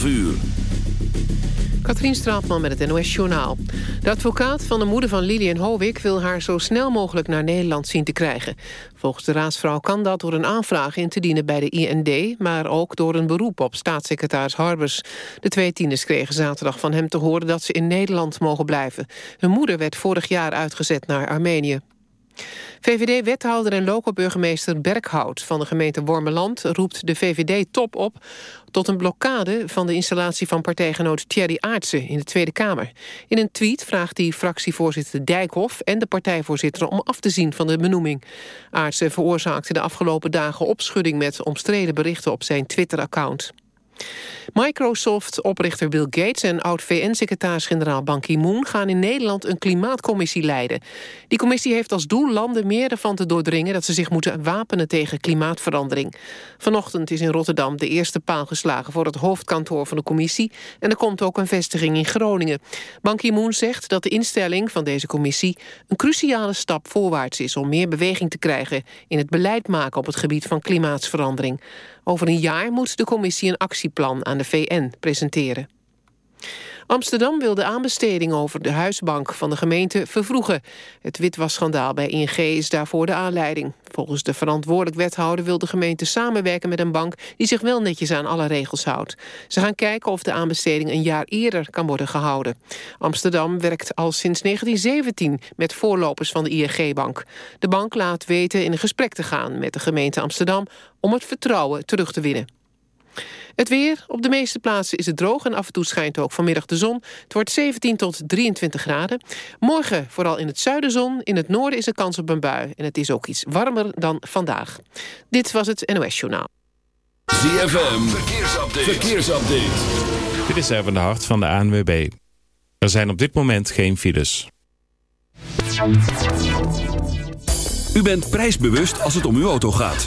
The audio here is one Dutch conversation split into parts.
uur. Katrien Straatman met het NOS-journaal. De advocaat van de moeder van Lilian Hovik wil haar zo snel mogelijk naar Nederland zien te krijgen. Volgens de raadsvrouw kan dat door een aanvraag in te dienen bij de IND... maar ook door een beroep op staatssecretaris Harbers. De twee tieners kregen zaterdag van hem te horen dat ze in Nederland mogen blijven. Hun moeder werd vorig jaar uitgezet naar Armenië. VVD-wethouder en loco-burgemeester Berghout van de gemeente Wormeland... roept de VVD-top op tot een blokkade van de installatie van partijgenoot Thierry Aartsen in de Tweede Kamer. In een tweet vraagt hij fractievoorzitter Dijkhoff en de partijvoorzitter om af te zien van de benoeming. Aartsen veroorzaakte de afgelopen dagen opschudding met omstreden berichten op zijn Twitter-account. Microsoft-oprichter Bill Gates en oud-VN-secretaris-generaal Ban Ki-moon... gaan in Nederland een klimaatcommissie leiden. Die commissie heeft als doel landen meer ervan te doordringen... dat ze zich moeten wapenen tegen klimaatverandering. Vanochtend is in Rotterdam de eerste paal geslagen... voor het hoofdkantoor van de commissie... en er komt ook een vestiging in Groningen. Ban Ki-moon zegt dat de instelling van deze commissie... een cruciale stap voorwaarts is om meer beweging te krijgen... in het beleid maken op het gebied van klimaatsverandering. Over een jaar moet de commissie een actieplan aan de VN presenteren. Amsterdam wil de aanbesteding over de huisbank van de gemeente vervroegen. Het witwasschandaal bij ING is daarvoor de aanleiding. Volgens de verantwoordelijk wethouder wil de gemeente samenwerken met een bank... die zich wel netjes aan alle regels houdt. Ze gaan kijken of de aanbesteding een jaar eerder kan worden gehouden. Amsterdam werkt al sinds 1917 met voorlopers van de ING-bank. De bank laat weten in een gesprek te gaan met de gemeente Amsterdam... om het vertrouwen terug te winnen. Het weer. Op de meeste plaatsen is het droog en af en toe schijnt ook vanmiddag de zon. Het wordt 17 tot 23 graden. Morgen vooral in het zuiden zon. In het noorden is er kans op een bui. En het is ook iets warmer dan vandaag. Dit was het NOS Journaal. ZFM. Verkeersupdate. Verkeersupdate. Dit is even de hart van de ANWB. Er zijn op dit moment geen files. U bent prijsbewust als het om uw auto gaat.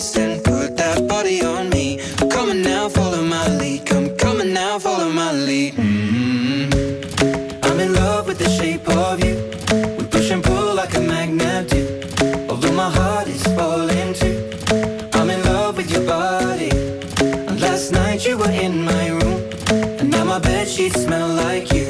And put that body on me. On now, follow my lead. Come, on now, follow my lead. mm I'm in love with the shape of you. We push and pull like a magnet do. Although my heart is falling too. I'm in love with your body. And last night you were in my room. And now my bed sheets smell like you.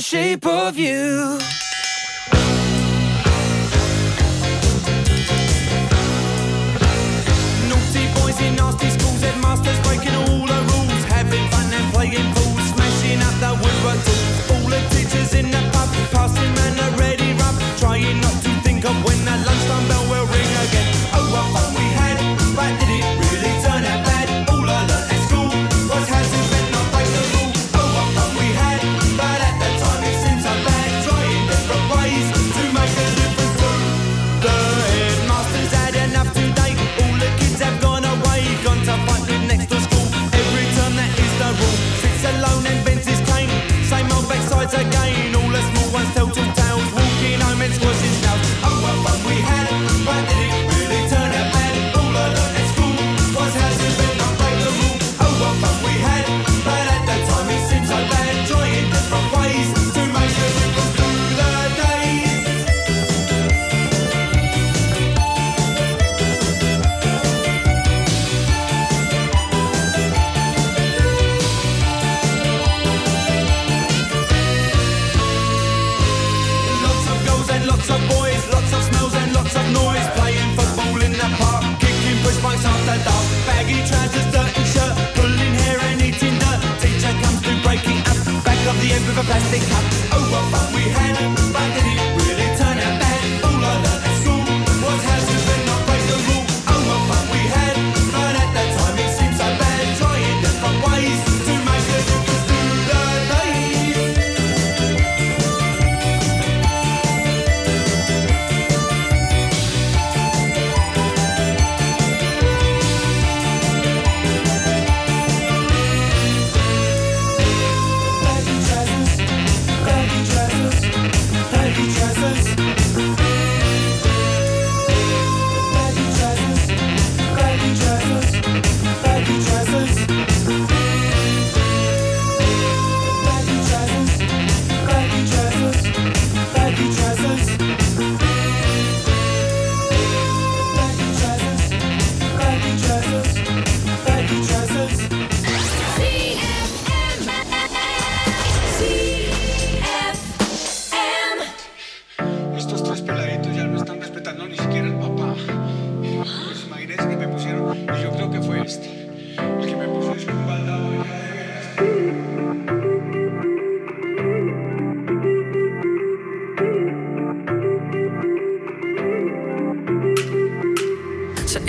The shape of you.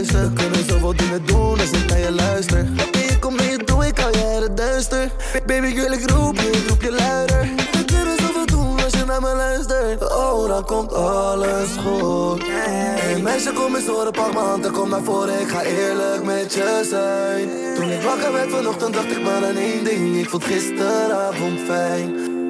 We kunnen zoveel dingen doen als ik naar je luister. Oké, je komt mee, doe ik uit het duister. Baby girl, ik roep je, ik roep je luider. We kunnen zoveel doen als je naar me luistert. Oh, dan komt alles goed. Hey meisje, kom eens horen, pak mijn hand en kom naar voren. Ik ga eerlijk met je zijn. Toen ik wakker werd vanochtend, dacht ik maar aan één ding. Ik vond gisteravond fijn.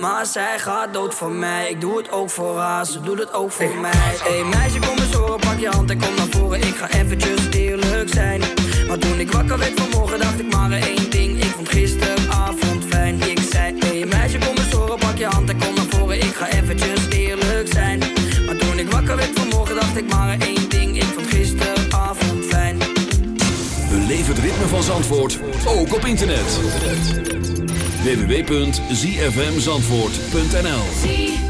Maar zij gaat dood voor mij. Ik doe het ook voor haar, ze doet het ook voor mij. Hey meisje, kom eens horen, pak je hand en kom naar voren. Ik ga eventjes eerlijk zijn. Maar toen ik wakker werd vanmorgen, dacht ik maar één ding. Ik vond gisteravond fijn. Ik zei, hey meisje, kom eens horen, pak je hand en kom naar voren. Ik ga eventjes eerlijk zijn. Maar toen ik wakker werd vanmorgen, dacht ik maar één ding. Ik vond gisteravond fijn. Beleef het ritme van Zandvoort, ook op internet. www.zfmzandvoort.nl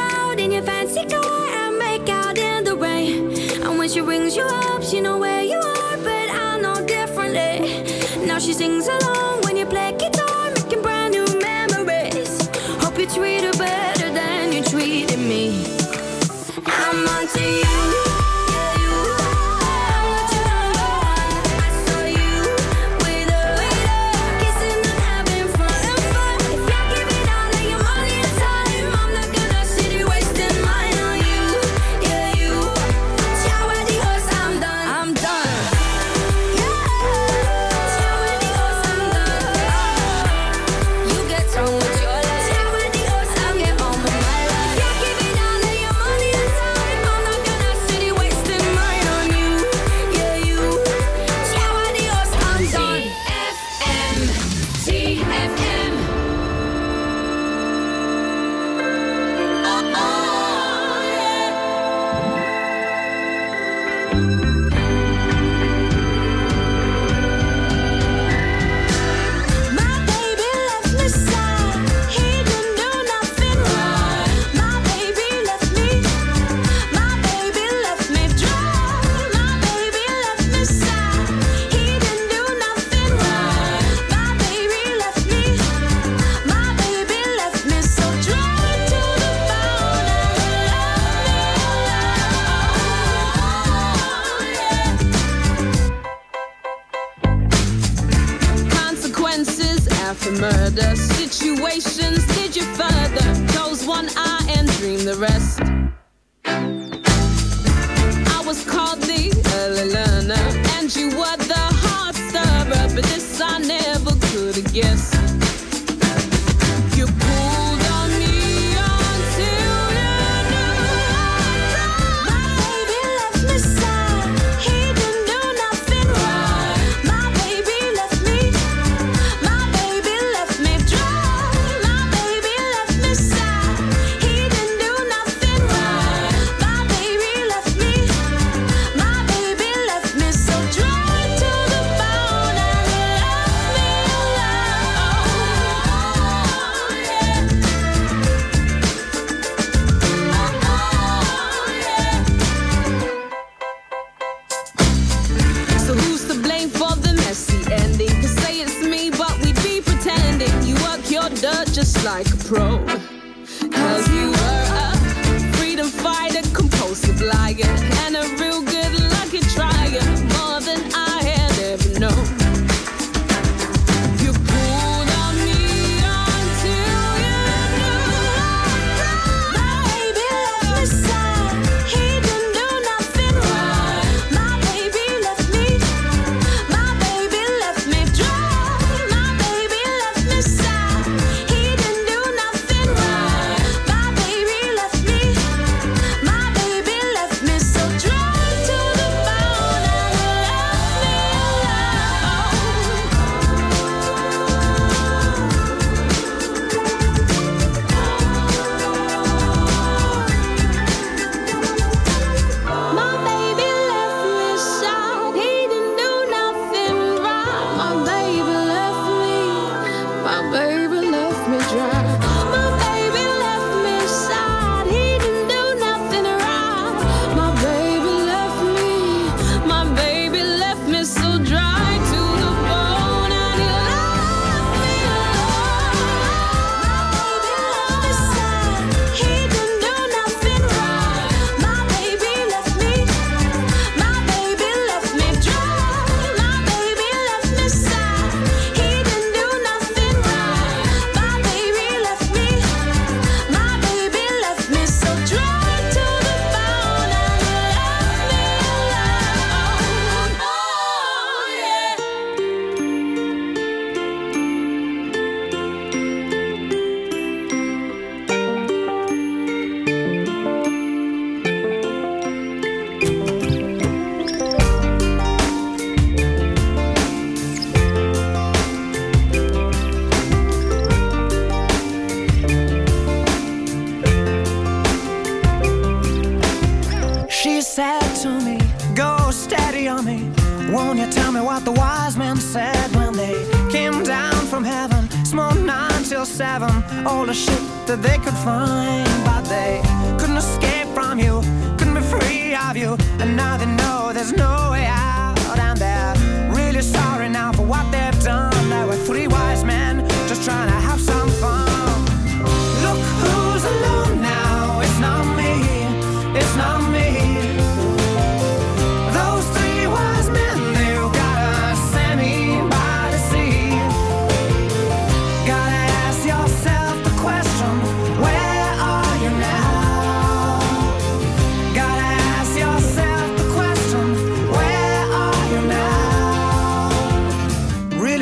road in your fancy car and make out in the rain. And when she rings you up, she know where you are, but I know differently. Now she sings along.